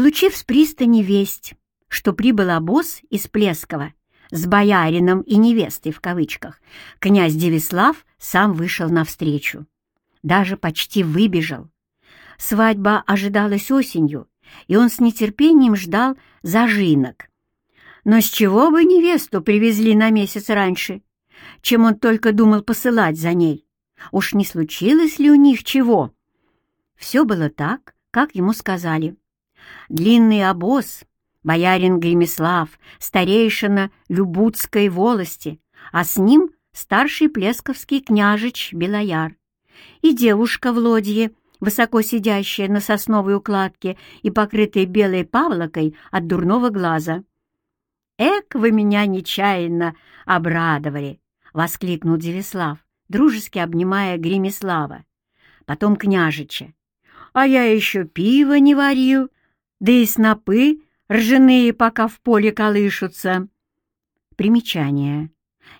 Получив с пристани весть, что прибыл обоз из Плескова с боярином и невестой в кавычках, князь Девислав сам вышел навстречу. Даже почти выбежал. Свадьба ожидалась осенью, и он с нетерпением ждал зажинок. Но с чего бы невесту привезли на месяц раньше, чем он только думал посылать за ней? Уж не случилось ли у них чего? Все было так, как ему сказали. Длинный обоз, боярин Гремислав, старейшина Любутской волости, а с ним старший плесковский княжич Белояр. И девушка в лодье, высоко сидящая на сосновой укладке и покрытая белой павлокой от дурного глаза. «Эк, вы меня нечаянно обрадовали!» — воскликнул Девислав, дружески обнимая Гремислава. Потом княжича. «А я еще пиво не варил, да и снопы ржаные пока в поле колышутся». Примечание.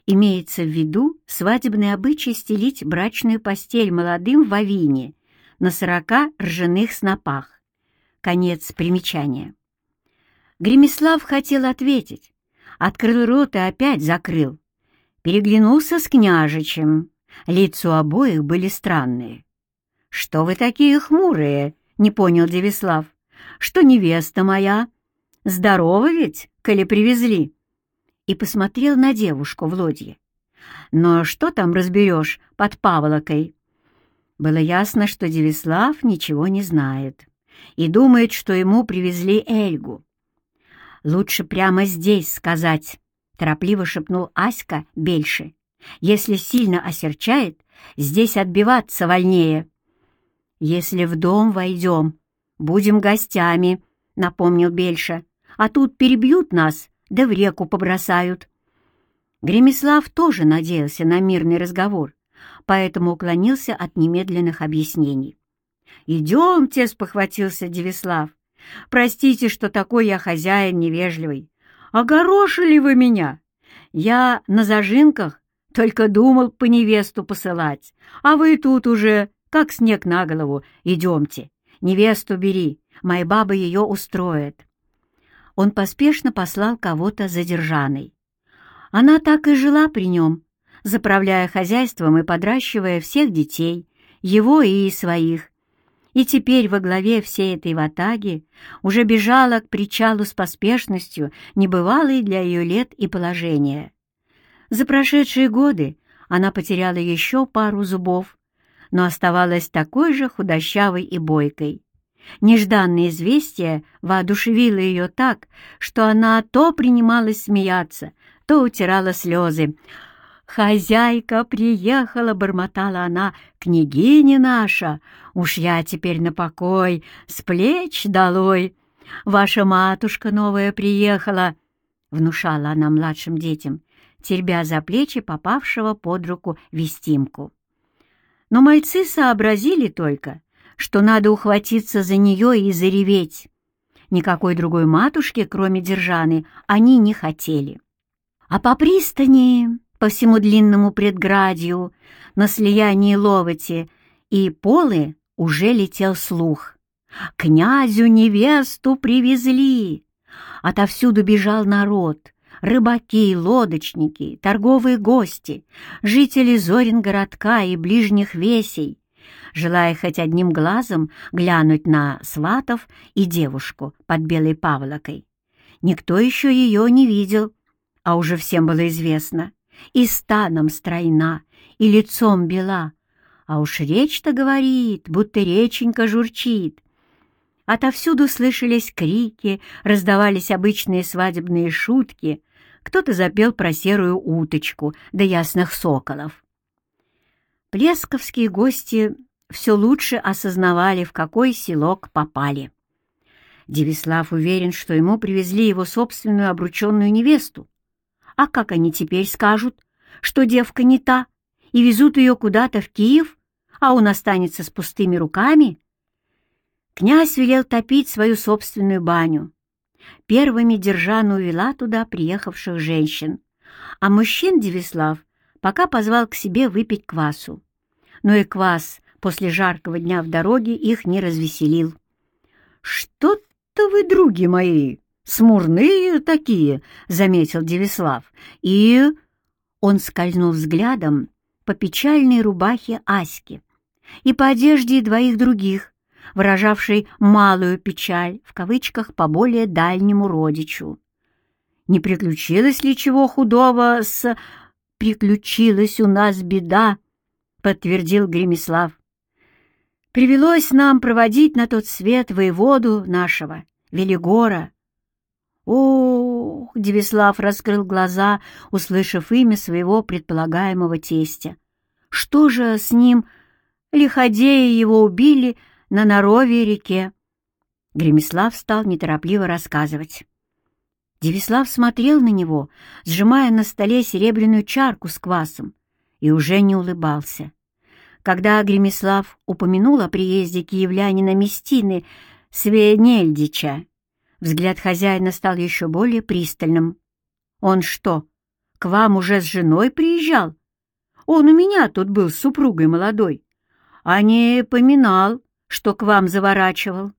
Имеется в виду свадебный обычай стелить брачную постель молодым в авине на сорока ржаных снопах. Конец примечания. Гремислав хотел ответить, открыл рот и опять закрыл. Переглянулся с княжичем. Лица обоих были странные. «Что вы такие хмурые?» — не понял Девислав. «Что невеста моя? Здорова ведь, коли привезли?» И посмотрел на девушку в лодье. «Но что там разберешь под Павлокой?» Было ясно, что Девислав ничего не знает и думает, что ему привезли Эльгу. «Лучше прямо здесь сказать», — торопливо шепнул Аська Бельше. «Если сильно осерчает, здесь отбиваться вольнее». «Если в дом войдем, будем гостями», — напомнил Бельша. «А тут перебьют нас, да в реку побросают». Гремислав тоже надеялся на мирный разговор, поэтому уклонился от немедленных объяснений. «Идемте», — спохватился Девислав. «Простите, что такой я хозяин невежливый. Огорошили вы меня? Я на зажинках только думал по невесту посылать, а вы тут уже, как снег на голову, идемте. Невесту бери, моя баба ее устроит». Он поспешно послал кого-то задержанной. Она так и жила при нем, заправляя хозяйством и подращивая всех детей, его и своих. И теперь во главе всей этой ватаги уже бежала к причалу с поспешностью, небывалой для ее лет и положения. За прошедшие годы она потеряла еще пару зубов, но оставалась такой же худощавой и бойкой. Нежданное известие воодушевило ее так, что она то принималась смеяться, то утирала слезы, «Хозяйка приехала», — бормотала она, — «княгиня наша, уж я теперь на покой, с плеч долой. Ваша матушка новая приехала», — внушала она младшим детям, теребя за плечи попавшего под руку вестимку. Но мальцы сообразили только, что надо ухватиться за нее и зареветь. Никакой другой матушки, кроме Держаны, они не хотели. А по пристани по всему длинному предградью, на слиянии Ловоти и Полы уже летел слух. «Князю невесту привезли!» Отовсюду бежал народ, рыбаки, лодочники, торговые гости, жители Зорин-городка и ближних весей, желая хоть одним глазом глянуть на сватов и девушку под белой павлокой. Никто еще ее не видел, а уже всем было известно и станом стройна, и лицом бела, а уж речь-то говорит, будто реченька журчит. Отовсюду слышались крики, раздавались обычные свадебные шутки, кто-то запел про серую уточку да ясных соколов. Плесковские гости все лучше осознавали, в какой селок попали. Девислав уверен, что ему привезли его собственную обрученную невесту, а как они теперь скажут, что девка не та, и везут ее куда-то в Киев, а он останется с пустыми руками? Князь велел топить свою собственную баню. Первыми Держану увела туда приехавших женщин, а мужчин Девислав пока позвал к себе выпить квасу. Но и квас после жаркого дня в дороге их не развеселил. «Что-то вы, други мои, смурные такие», — заметил Девислав. И он скользнул взглядом по печальной рубахе Аськи и по одежде двоих других, выражавшей «малую печаль» в кавычках по более дальнему родичу. Не приключилось ли чего худого с «приключилась у нас беда», — подтвердил Гремислав. «Привелось нам проводить на тот свет воеводу нашего, Велигора». «Ох!» — Девислав раскрыл глаза, услышав имя своего предполагаемого тестя. «Что же с ним? Лиходеи его убили на Нарове реке». Гремислав стал неторопливо рассказывать. Девислав смотрел на него, сжимая на столе серебряную чарку с квасом, и уже не улыбался. Когда Гремислав упомянул о приезде киевлянина Местины Свенельдича, взгляд хозяина стал еще более пристальным. «Он что, к вам уже с женой приезжал? Он у меня тут был с супругой молодой, а не поминал, что к вам заворачивал».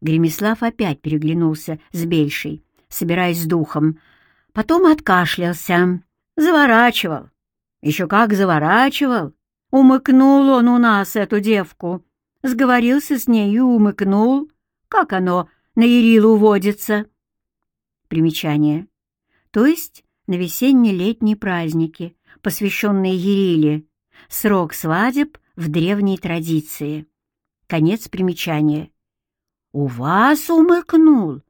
Гремислав опять переглянулся с Бельшей, собираясь с духом. Потом откашлялся. Заворачивал. Еще как заворачивал. Умыкнул он у нас эту девку. Сговорился с ней и умыкнул. Как оно на Ирилу водится? Примечание. То есть на весенне-летние праздники, посвященные Ериле. Срок свадеб в древней традиции. Конец примечания. «У вас умыкнул?»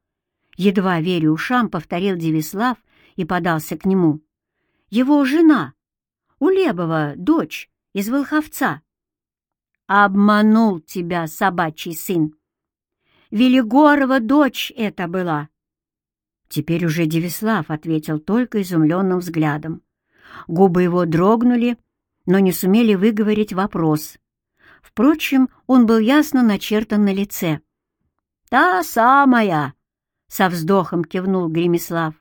Едва веря ушам, повторил Девислав и подался к нему. Его жена, Улебова, дочь из Волховца. Обманул тебя, собачий сын. Велигорова дочь это была. Теперь уже Девислав ответил только изумленным взглядом. Губы его дрогнули, но не сумели выговорить вопрос. Впрочем, он был ясно начертан на лице. «Та самая!» — со вздохом кивнул Гремислав.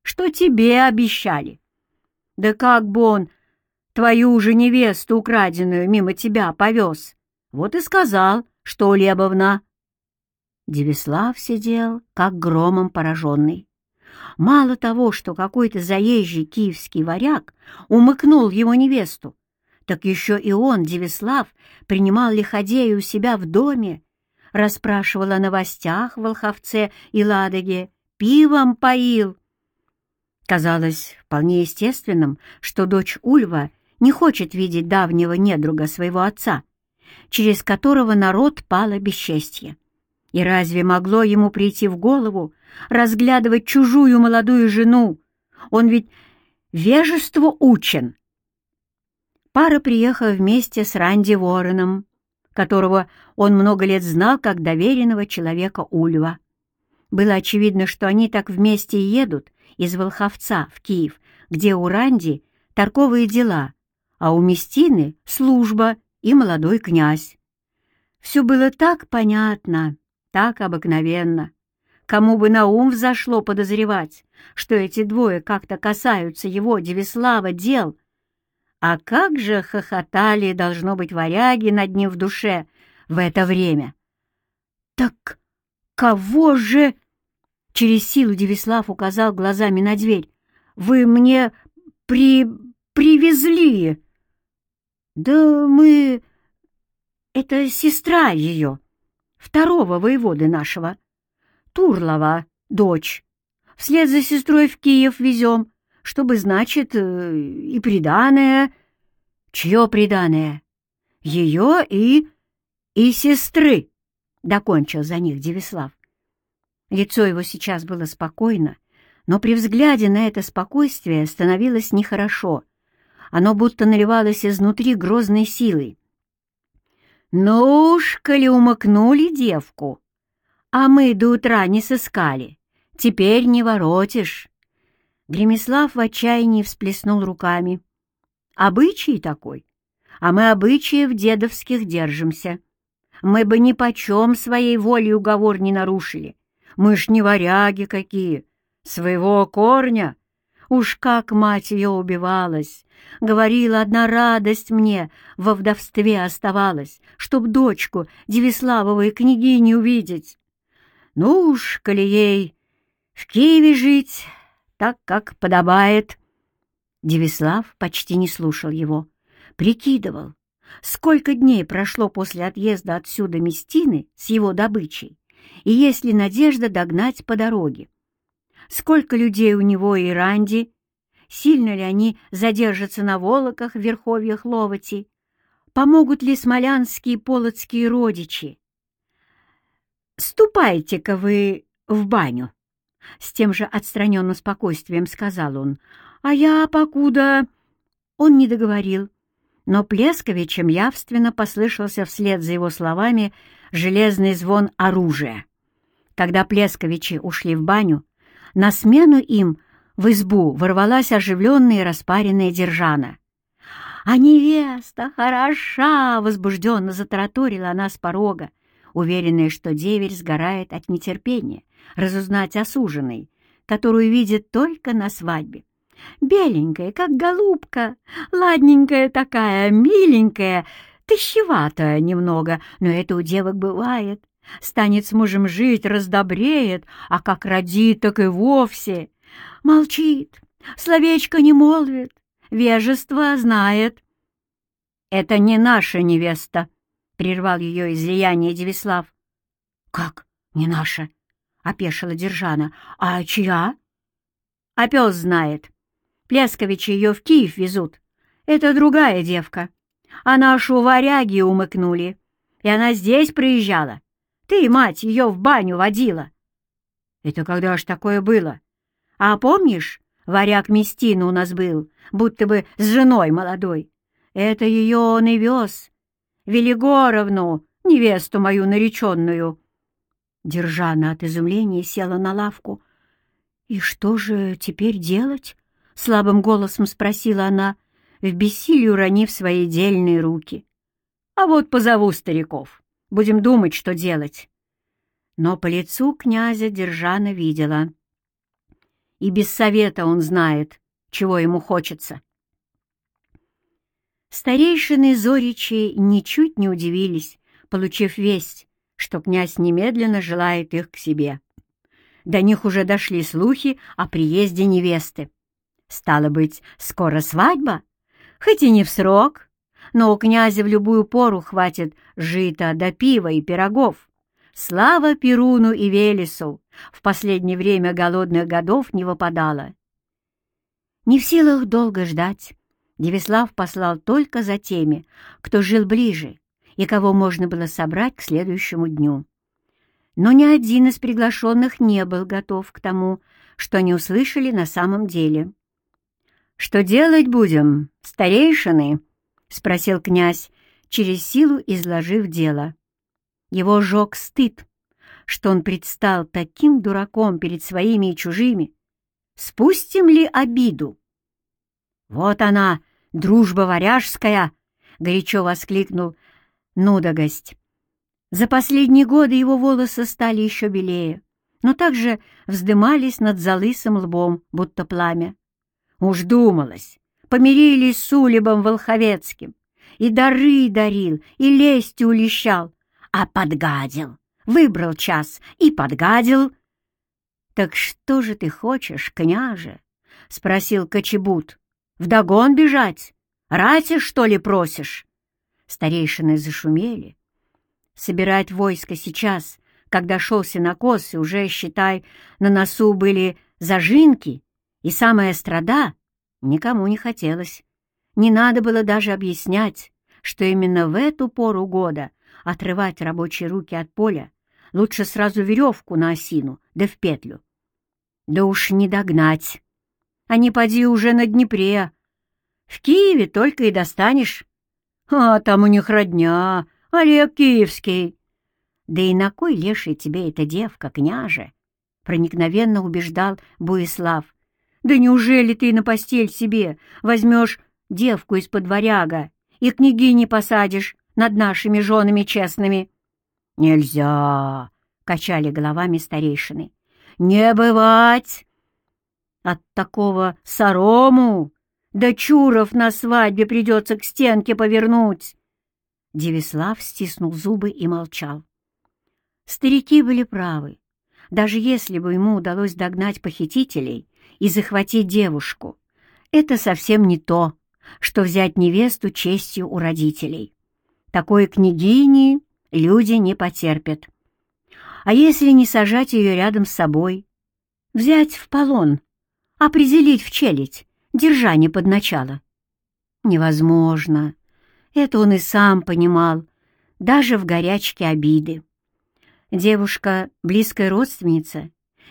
«Что тебе обещали? Да как бы он твою же невесту украденную мимо тебя повез? Вот и сказал, что Лебовна». Девислав сидел, как громом пораженный. Мало того, что какой-то заезжий киевский варяг умыкнул его невесту, так еще и он, Девислав, принимал лиходея у себя в доме расспрашивал о новостях в Волховце и Ладоге, пивом поил. Казалось вполне естественным, что дочь Ульва не хочет видеть давнего недруга своего отца, через которого народ пало бесчестье. И разве могло ему прийти в голову разглядывать чужую молодую жену? Он ведь вежеству учен. Пара приехала вместе с Ранди Вороном, которого он много лет знал как доверенного человека Ульва. Было очевидно, что они так вместе едут из Волховца в Киев, где у Ранди торговые дела, а у Местины — служба и молодой князь. Все было так понятно, так обыкновенно. Кому бы на ум взошло подозревать, что эти двое как-то касаются его, Девислава, дел — а как же хохотали, должно быть, варяги над ним в душе в это время. «Так кого же...» Через силу Девислав указал глазами на дверь. «Вы мне при... привезли!» «Да мы... Это сестра ее, второго воеводы нашего, Турлова, дочь. Вслед за сестрой в Киев везем чтобы, значит, э, и приданое... Чье приданое? Ее и... и сестры, — докончил за них Девислав. Лицо его сейчас было спокойно, но при взгляде на это спокойствие становилось нехорошо. Оно будто наливалось изнутри грозной силой. «Ну уж, коли умыкнули девку, а мы до утра не сыскали, теперь не воротишь. Гремислав в отчаянии всплеснул руками. «Обычай такой, а мы обычаев дедовских держимся. Мы бы ни почем своей волей уговор не нарушили. Мы ж не варяги какие, своего корня. Уж как мать ее убивалась, говорила, одна радость мне во вдовстве оставалась, чтоб дочку Девиславовой княгини увидеть. Ну уж, коли ей в Киеве жить, так как подобает. Девислав почти не слушал его, прикидывал, сколько дней прошло после отъезда отсюда Местины с его добычей, и есть ли надежда догнать по дороге. Сколько людей у него и Ранди, сильно ли они задержатся на волоках в верховьях Ловати, помогут ли смолянские и полоцкие родичи. «Ступайте-ка вы в баню», — с тем же отстраненным спокойствием сказал он, «а я покуда...» Он не договорил, но Плесковичем явственно послышался вслед за его словами железный звон оружия. Когда Плесковичи ушли в баню, на смену им в избу ворвалась оживленная и распаренная Держана. «А невеста хороша!» — возбужденно затараторила она с порога, уверенная, что деверь сгорает от нетерпения разузнать о суженой, которую видит только на свадьбе. Беленькая, как голубка, ладненькая такая, миленькая, тыщеватая немного, но это у девок бывает. Станет с мужем жить, раздобреет, а как родит, так и вовсе. Молчит, словечко не молвит, вежество знает. «Это не наша невеста», — прервал ее излияние Девислав. «Как не наша?» — опешила Держана. «А чья?» «А пес знает. Плесковичи ее в Киев везут. Это другая девка. А нашу варяги умыкнули. И она здесь приезжала. Ты, мать, ее в баню водила. Это когда ж такое было? А помнишь, варяг Местина у нас был, будто бы с женой молодой? Это ее он и вез. Велигоровну, невесту мою нареченную. Держана от изумления села на лавку. «И что же теперь делать?» — слабым голосом спросила она, в бессилии уронив свои дельные руки. «А вот позову стариков. Будем думать, что делать». Но по лицу князя Держана видела. И без совета он знает, чего ему хочется. Старейшины Зоричи ничуть не удивились, получив весть, что князь немедленно желает их к себе. До них уже дошли слухи о приезде невесты. Стало быть, скоро свадьба? Хоть и не в срок, но у князя в любую пору хватит жита до пива и пирогов. Слава Перуну и Велесу! В последнее время голодных годов не выпадало. Не в силах долго ждать, Девислав послал только за теми, кто жил ближе и кого можно было собрать к следующему дню. Но ни один из приглашенных не был готов к тому, что они услышали на самом деле. «Что делать будем, старейшины?» — спросил князь, через силу изложив дело. Его жег стыд, что он предстал таким дураком перед своими и чужими. Спустим ли обиду? «Вот она, дружба варяжская!» — горячо воскликнул Нудогость. За последние годы его волосы стали еще белее, но также вздымались над залысым лбом, будто пламя. Уж думалось, помирились с Улебом Волховецким, и дары дарил, и лесть улещал, а подгадил, выбрал час и подгадил. — Так что же ты хочешь, княже? — спросил Кочебут. — Вдогон бежать? Рати, что ли, просишь? Старейшины зашумели. Собирать войско сейчас, когда шел сенокос, и уже, считай, на носу были зажинки, и самая страда никому не хотелось. Не надо было даже объяснять, что именно в эту пору года отрывать рабочие руки от поля лучше сразу веревку на осину, да в петлю. Да уж не догнать. А не поди уже на Днепре. В Киеве только и достанешь. А там у них родня, Олег Киевский. Да и на кой леший тебе эта девка, княже? Проникновенно убеждал Буислав, да неужели ты на постель себе возьмешь девку из-под варяга и княгини посадишь над нашими женами честными? Нельзя, — качали головами старейшины. Не бывать! От такого сорому да чуров на свадьбе придется к стенке повернуть. Девислав стиснул зубы и молчал. Старики были правы. даже если бы ему удалось догнать похитителей и захватить девушку, это совсем не то, что взять невесту честью у родителей. Такой княгини люди не потерпят. А если не сажать ее рядом с собой, взять в полон, определить в челядь, держа не под начало? Невозможно. Это он и сам понимал, даже в горячке обиды. Девушка — близкая родственница,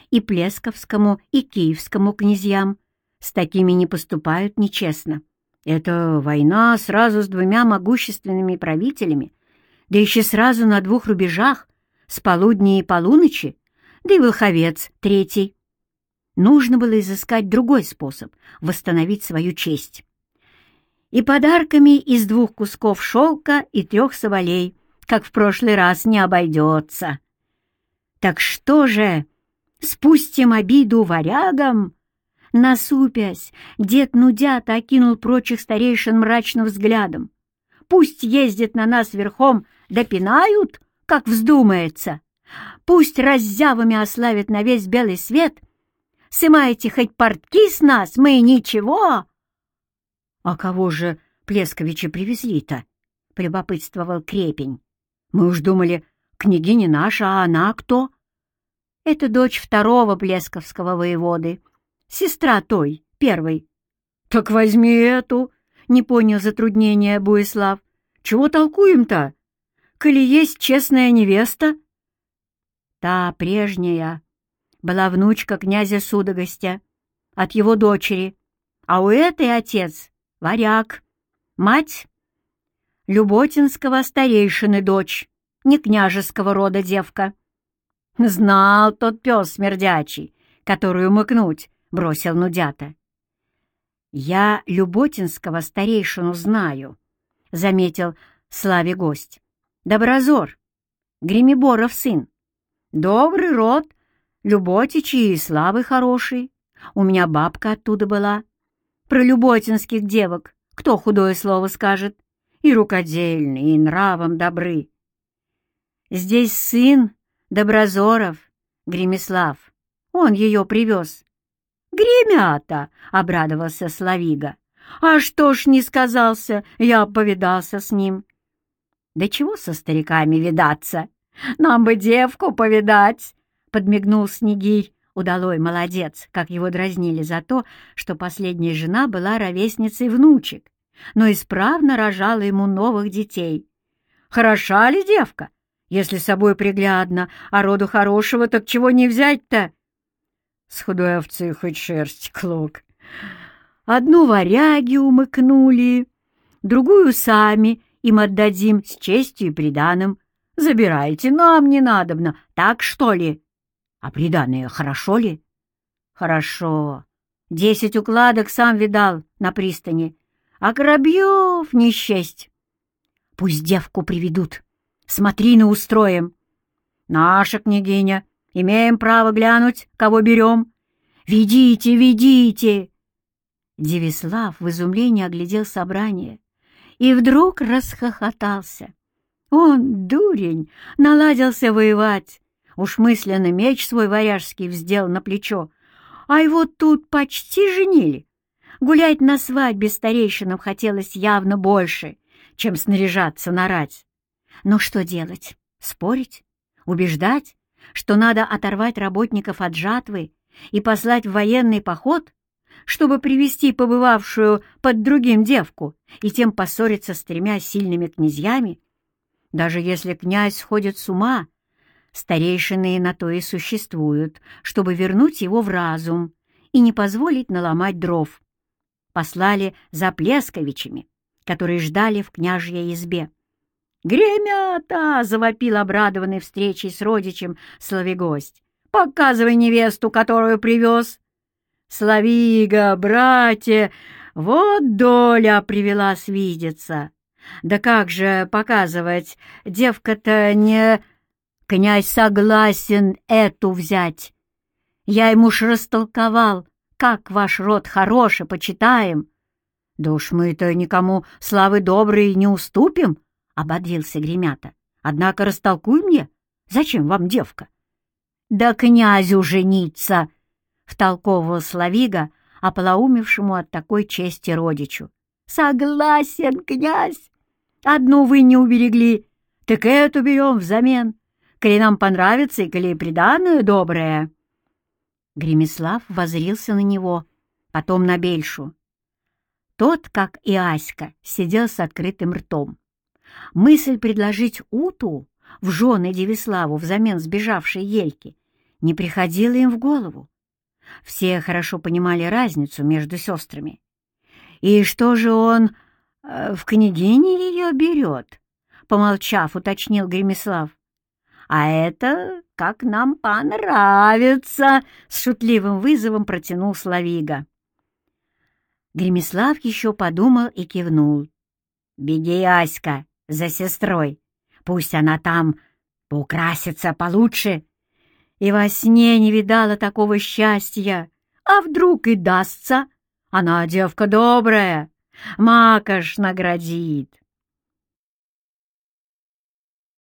и Плесковскому, и Киевскому князьям с такими не поступают нечестно. Это война сразу с двумя могущественными правителями, да еще сразу на двух рубежах, с полудня и полуночи, да и Волховец третий. Нужно было изыскать другой способ восстановить свою честь. И подарками из двух кусков шелка и трех соболей, как в прошлый раз, не обойдется. Так что же, спустим обиду варягам? Насупясь, дед Нудята окинул прочих старейшин мрачным взглядом. Пусть ездит на нас верхом, допинают, как вздумается. Пусть раззявами ославят на весь белый свет. Сымайте хоть портки с нас, мы ничего. — А кого же Плесковичи привезли-то? — прибопытствовал Крепень. — Мы уж думали, княгиня наша, а она кто? — Это дочь второго Плесковского воеводы, сестра той, первой. — Так возьми эту, — не понял затруднения Буислав. — Чего толкуем-то? Коли есть честная невеста? Та прежняя была внучка князя Судогостя от его дочери, а у этой отец — варяг, мать — Люботинского старейшины дочь, не княжеского рода девка. Знал тот пес смердячий, который умыкнуть, — бросил Нудята. «Я Люботинского старейшину знаю», — заметил Славе гость. «Доброзор, Гремиборов сын. Добрый род, Люботичи и славы хороший. У меня бабка оттуда была. Про люботинских девок кто худое слово скажет? И рукодельные, и нравом добры. Здесь сын Доброзоров, Гремислав. Он ее привез. «Гремята!» — обрадовался Славига. «А что ж не сказался, я повидался с ним». «Да чего со стариками видаться? Нам бы девку повидать!» — подмигнул Снегирь. Удалой молодец, как его дразнили за то, что последняя жена была ровесницей внучек, но исправно рожала ему новых детей. «Хороша ли девка? Если собой приглядно, а роду хорошего, так чего не взять-то?» С худой овцы хоть шерсть клок. Одну варяги умыкнули, другую сами им отдадим с честью и приданым. Забирайте, нам не надобно, так что ли? А приданное хорошо ли? Хорошо. Десять укладок сам видал на пристани, а Коробьев не счесть. Пусть девку приведут, смотрины устроим. Наша княгиня Имеем право глянуть, кого берем. Ведите, ведите!» Девислав в изумлении оглядел собрание и вдруг расхохотался. Он, дурень, наладился воевать. Уж мысленно меч свой варяжский вздел на плечо, а его тут почти женили. Гулять на свадьбе старейшинам хотелось явно больше, чем снаряжаться на рать. Но что делать? Спорить? Убеждать? что надо оторвать работников от жатвы и послать в военный поход, чтобы привести побывавшую под другим девку и тем поссориться с тремя сильными князьями, даже если князь сходит с ума, старейшины на то и существуют, чтобы вернуть его в разум и не позволить наломать дров. Послали за Плесковичами, которые ждали в княжьей избе. «Гремята!» — завопил обрадованный встречей с родичем Славигость. «Показывай невесту, которую привез!» «Славига, братья, вот доля привела свидеться!» «Да как же показывать? Девка-то не...» «Князь согласен эту взять. Я ему ж растолковал, как ваш род хороший, почитаем. Да уж мы-то никому славы доброй не уступим, — ободрился Гремята. «Однако растолкуй мне, зачем вам девка?» Да князю жениться!» — втолковывал Славига, ополоумевшему от такой чести родичу. «Согласен, князь! Одну вы не уберегли, так эту берем взамен, коли нам понравится и коли приданное доброе». Гремислав возрился на него, потом на Бельшу. Тот, как и Аська, сидел с открытым ртом. Мысль предложить Уту в жены Девиславу взамен сбежавшей Ельки не приходила им в голову. Все хорошо понимали разницу между сестрами. «И что же он э, в княгине ее берет?» — помолчав, уточнил Гремислав. «А это как нам понравится!» — с шутливым вызовом протянул Славига. Гремислав еще подумал и кивнул. «Беги, Аська, за сестрой. Пусть она там поукрасится получше. И во сне не видала такого счастья. А вдруг и дастся? Она девка добрая, макаш наградит».